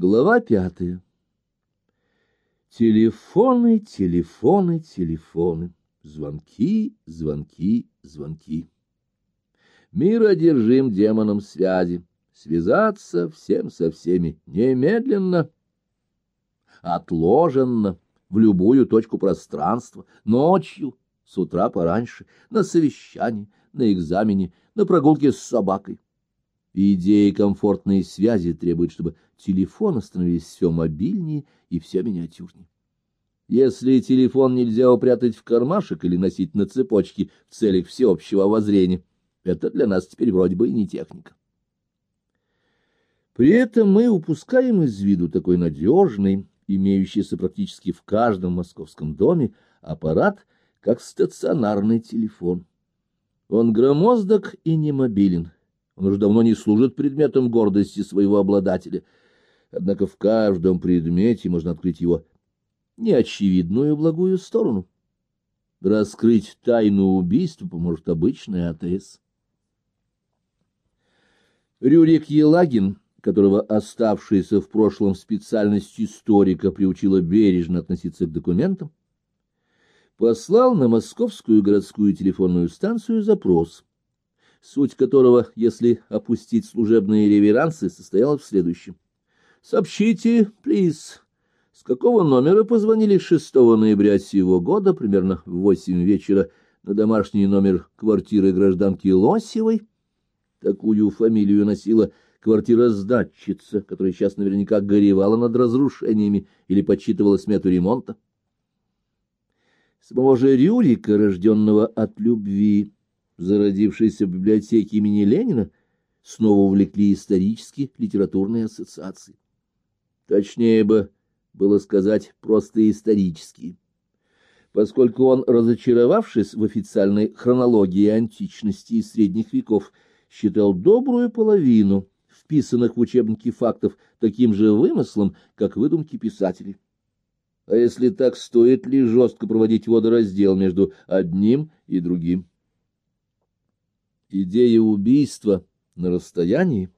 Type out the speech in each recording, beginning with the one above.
Глава пятая. Телефоны, телефоны, телефоны. Звонки, звонки, звонки. Мир одержим демоном связи. Связаться всем со всеми немедленно, отложенно, в любую точку пространства, ночью, с утра пораньше, на совещании, на экзамене, на прогулке с собакой. Идеи комфортной связи требуют, чтобы телефоны становились все мобильнее и все миниатюрнее. Если телефон нельзя упрятать в кармашек или носить на цепочке в целях всеобщего обозрения, это для нас теперь вроде бы и не техника. При этом мы упускаем из виду такой надежный, имеющийся практически в каждом московском доме, аппарат, как стационарный телефон. Он громоздок и немобилен, он уже давно не служит предметом гордости своего обладателя. Однако в каждом предмете можно открыть его неочевидную благую сторону. Раскрыть тайну убийства поможет обычный АТС. Рюрик Елагин, которого оставшаяся в прошлом специальность историка приучила бережно относиться к документам, послал на московскую городскую телефонную станцию запрос — суть которого, если опустить служебные реверансы, состояла в следующем. «Сообщите, плиз, с какого номера позвонили 6 ноября сего года, примерно в 8 вечера, на домашний номер квартиры гражданки Лосевой?» Такую фамилию носила квартира-сдатчица, которая сейчас наверняка горевала над разрушениями или подсчитывала смету ремонта. Самого же Рюрика, рожденного от любви, зародившиеся в библиотеке имени Ленина, снова увлекли исторические литературные ассоциации. Точнее бы было сказать просто исторические, поскольку он, разочаровавшись в официальной хронологии античности и средних веков, считал добрую половину вписанных в учебники фактов таким же вымыслом, как выдумки писателей. А если так, стоит ли жестко проводить водораздел между одним и другим? Идея убийства на расстоянии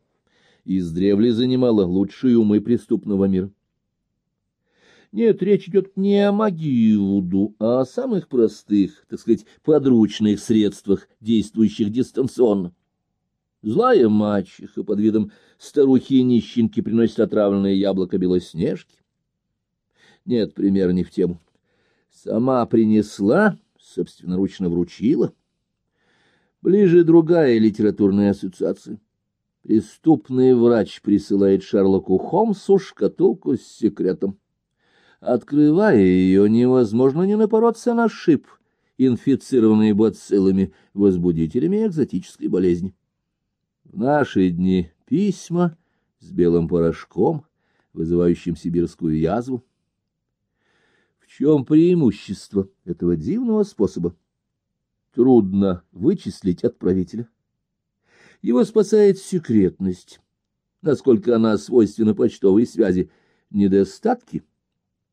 издревле занимала лучшие умы преступного мира. Нет, речь идет не о магии Вуду, а о самых простых, так сказать, подручных средствах, действующих дистанционно. Злая мачеха под видом старухи и нищенки приносит отравленное яблоко Белоснежки. Нет, пример не в тему. Сама принесла, собственноручно вручила — Ближе другая литературная ассоциация. Преступный врач присылает Шерлоку Холмсу шкатулку с секретом. Открывая ее, невозможно не напороться на шип, инфицированный бациллами, возбудителями экзотической болезни. В наши дни письма с белым порошком, вызывающим сибирскую язву. В чем преимущество этого дивного способа? Трудно вычислить отправителя. Его спасает секретность, насколько она свойственна почтовой связи, недостатки.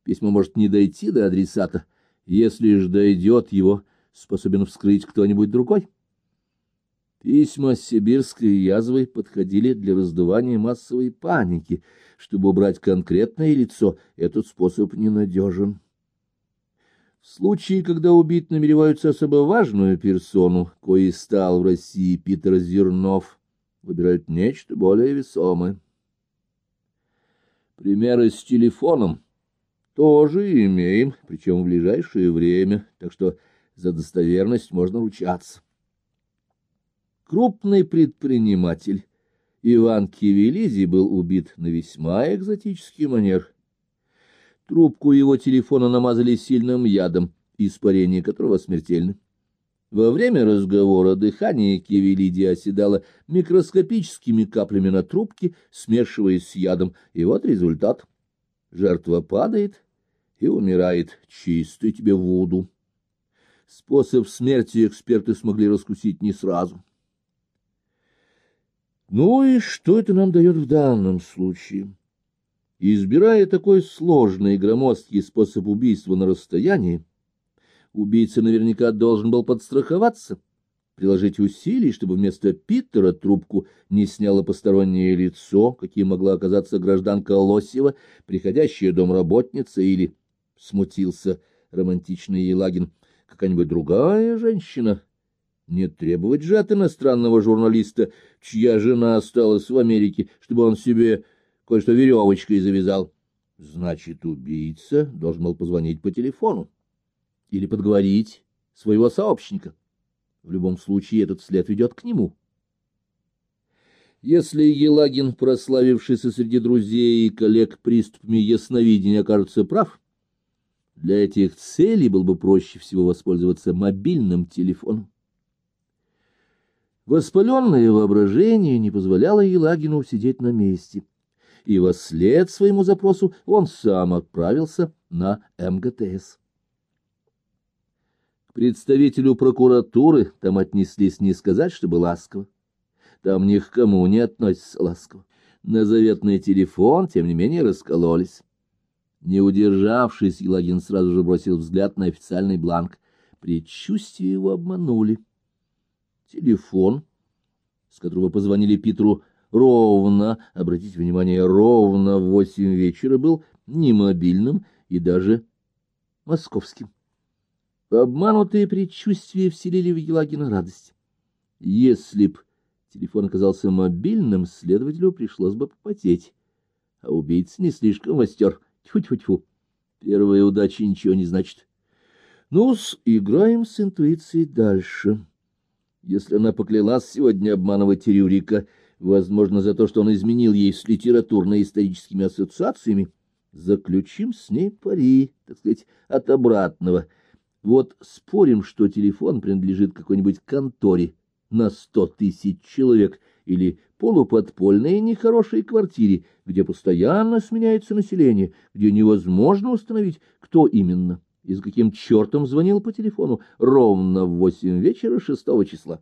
Письмо может не дойти до адресата, если же дойдет, его способен вскрыть кто-нибудь другой. Письма с сибирской язвой подходили для раздувания массовой паники. Чтобы убрать конкретное лицо, этот способ ненадежен. В случае, когда убить намереваются особо важную персону, коей стал в России Питер Зернов, выбирают нечто более весомое. Примеры с телефоном тоже имеем, причем в ближайшее время, так что за достоверность можно ручаться. Крупный предприниматель Иван Кивелизи был убит на весьма экзотический манер — Трубку его телефона намазали сильным ядом, испарение которого смертельно. Во время разговора дыхание Кевелиди оседало микроскопическими каплями на трубке, смешиваясь с ядом, и вот результат. Жертва падает и умирает. Чистый тебе воду. Способ смерти эксперты смогли раскусить не сразу. Ну и что это нам дает в данном случае? Избирая такой сложный и громоздкий способ убийства на расстоянии, убийца наверняка должен был подстраховаться приложить усилий, чтобы вместо Питера трубку не сняло постороннее лицо, каким могла оказаться гражданка Лосева, приходящая домработница или, смутился романтичный Елагин, какая-нибудь другая женщина. Не требовать же от иностранного журналиста, чья жена осталась в Америке, чтобы он себе кое-что веревочкой завязал. Значит, убийца должен был позвонить по телефону или подговорить своего сообщника. В любом случае, этот след ведет к нему. Если Елагин, прославившийся среди друзей и коллег приступами ясновидения, окажется прав, для этих целей было бы проще всего воспользоваться мобильным телефоном. Воспаленное воображение не позволяло Елагину сидеть на месте, и во след своему запросу он сам отправился на МГТС представителю прокуратуры там отнеслись не сказать, чтобы ласково. Там ни к кому не относятся ласково. На заветный телефон, тем не менее, раскололись. Не удержавшись, Елагин сразу же бросил взгляд на официальный бланк. Предчувствия его обманули. Телефон, с которого позвонили Питру ровно, обратите внимание, ровно в восемь вечера, был не мобильным и даже московским. Обманутые предчувствия вселили в Елагина радость. Если б телефон оказался мобильным, следователю пришлось бы попотеть. А убийца не слишком мастер. Тьфу-тьфу-тьфу. Первая удача ничего не значит. Ну-с, играем с интуицией дальше. Если она поклялась сегодня обманывать Рюрика, возможно, за то, что он изменил ей с литературно-историческими ассоциациями, заключим с ней пари, так сказать, от обратного — вот спорим, что телефон принадлежит какой-нибудь конторе на сто тысяч человек или полуподпольной нехорошей квартире, где постоянно сменяется население, где невозможно установить, кто именно и с каким чертом звонил по телефону ровно в восемь вечера шестого числа.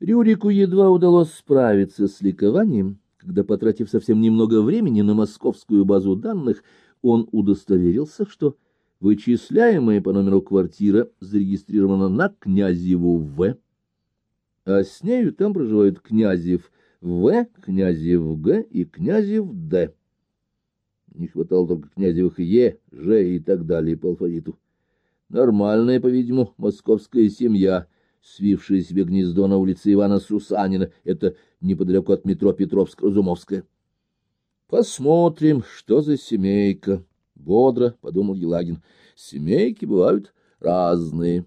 Рюрику едва удалось справиться с ликованием, когда, потратив совсем немного времени на московскую базу данных, он удостоверился, что Вычисляемая по номеру квартира зарегистрирована на Князеву В, а с нею там проживают Князев В, Князев Г и Князев Д. Не хватало только Князевых Е, Ж и так далее по алфавиту. Нормальная, по-видимому, московская семья, свившая себе гнездо на улице Ивана Сусанина, это неподалеку от метро Петровск-Разумовская. Посмотрим, что за семейка. Бодро подумал Елагин. Семейки бывают разные.